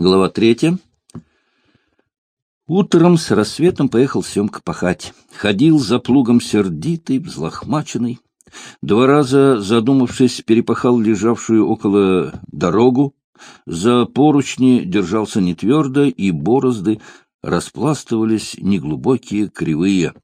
Глава третья. Утром с рассветом поехал Семка пахать. Ходил за плугом сердитый, взлохмаченный. Два раза, задумавшись, перепахал лежавшую около дорогу. За поручни держался нетвердо, и борозды распластывались неглубокие, кривые.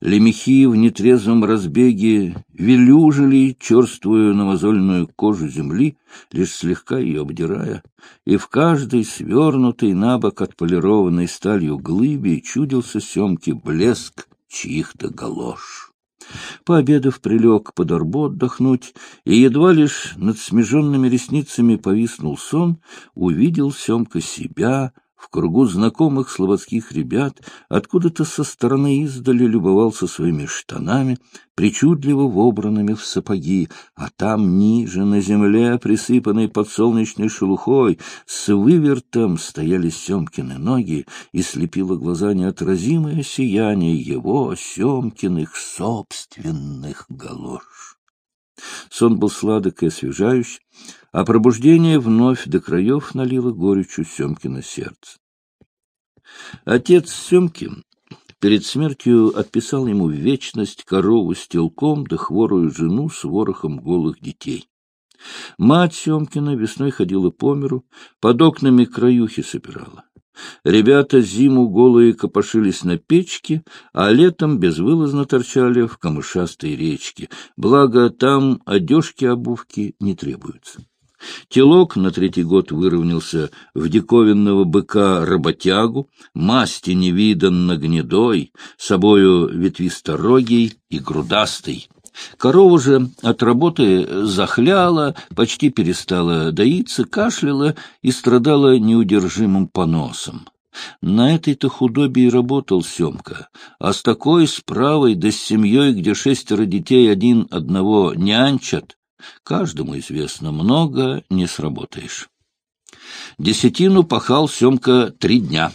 Лемехи в нетрезвом разбеге велюжили черствую намазольную кожу земли, лишь слегка ее обдирая, и в каждой свернутой на бок отполированной сталью глыбе чудился Семке блеск чьих-то галош. Пообедав, прилег под арбу отдохнуть, и едва лишь над смеженными ресницами повиснул сон, увидел Семка себя в кругу знакомых слободских ребят, откуда-то со стороны издали любовался своими штанами, причудливо вобранными в сапоги, а там ниже, на земле, присыпанной подсолнечной шелухой, с вывертом стояли Семкины ноги, и слепило глаза неотразимое сияние его, Семкиных, собственных галош. Сон был сладок и освежающий, а пробуждение вновь до краев налило горечью Семкина сердце. Отец Семки перед смертью отписал ему в вечность корову с телком да хворую жену с ворохом голых детей. Мать Семкина весной ходила по миру, под окнами краюхи собирала. Ребята зиму голые копошились на печке, а летом безвылазно торчали в камышастой речке, благо там одежки-обувки не требуются. Телок на третий год выровнялся в диковинного быка-работягу, масти невиданно гнедой, собою ветвисторогий и грудастый. Корова же от работы захляла, почти перестала доиться, кашляла и страдала неудержимым поносом. На этой-то худобе и работал Семка, а с такой справой да с семьей, где шестеро детей один одного нянчат, каждому известно, много не сработаешь. Десятину пахал Семка три дня.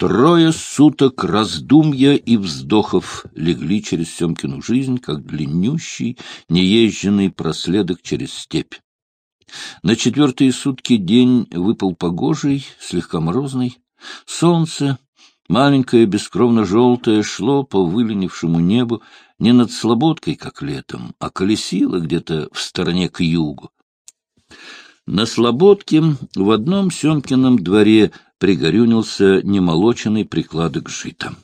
Трое суток раздумья и вздохов легли через Семкину жизнь, как длиннющий, неезженный проследок через степь. На четвертые сутки день выпал погожий, слегка морозный. Солнце, маленькое бескровно-желтое, шло по выленившему небу не над слободкой, как летом, а колесило где-то в стороне к югу. На слободке в одном Семкином дворе пригорюнился немолоченный прикладок жита.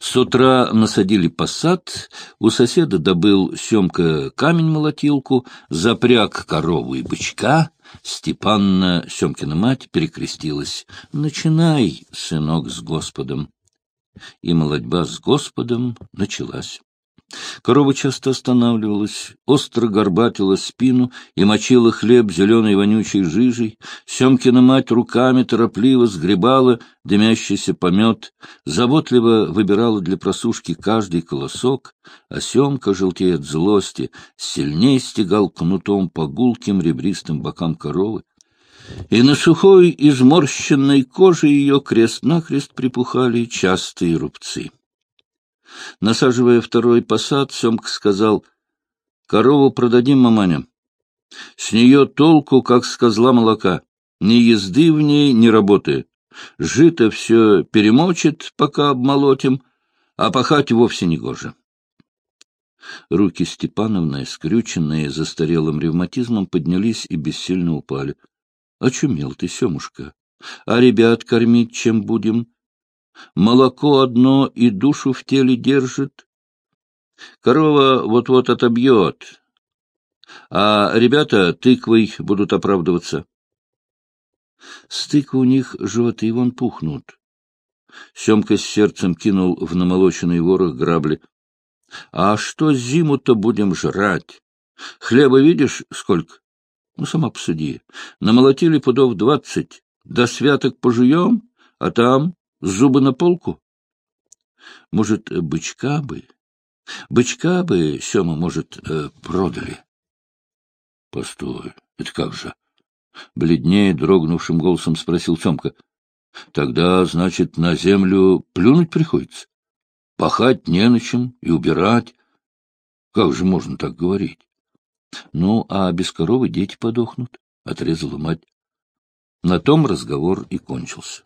С утра насадили посад, у соседа добыл Семка камень-молотилку, запряг корову и бычка. Степанна, Семкина мать, перекрестилась. «Начинай, сынок, с Господом». И молодьба с Господом началась. Корова часто останавливалась, остро горбатила спину и мочила хлеб зеленой вонючей жижей. Семкина мать руками торопливо сгребала дымящийся помет, заботливо выбирала для просушки каждый колосок, а Семка, желтея от злости, сильнее стегал кнутом по гулким ребристым бокам коровы. И на сухой, изморщенной коже ее крест-накрест припухали частые рубцы. Насаживая второй посад, Семка сказал, — Корову продадим, маманя. С нее толку, как с козла молока. Ни езды в ней, ни работы. Жито все перемочит, пока обмолотим, а пахать вовсе не гоже. Руки Степановны, скрюченные застарелым ревматизмом, поднялись и бессильно упали. — Очумел ты, Семушка. А ребят кормить чем будем? Молоко одно и душу в теле держит. Корова вот-вот отобьет, а ребята тыквой будут оправдываться. С тыквы у них животы вон пухнут. Семка с сердцем кинул в намолоченный ворох грабли. — А что зиму-то будем жрать? Хлеба видишь сколько? Ну, сама посуди. Намолотили пудов двадцать. До святок пожуем, а там Зубы на полку? Может, бычка бы? Бычка бы, Сема, может, э, продали? Постой, это как же? Бледнее, дрогнувшим голосом спросил Семка. Тогда, значит, на землю плюнуть приходится? Пахать не на чем и убирать? Как же можно так говорить? Ну, а без коровы дети подохнут, — отрезала мать. На том разговор и кончился.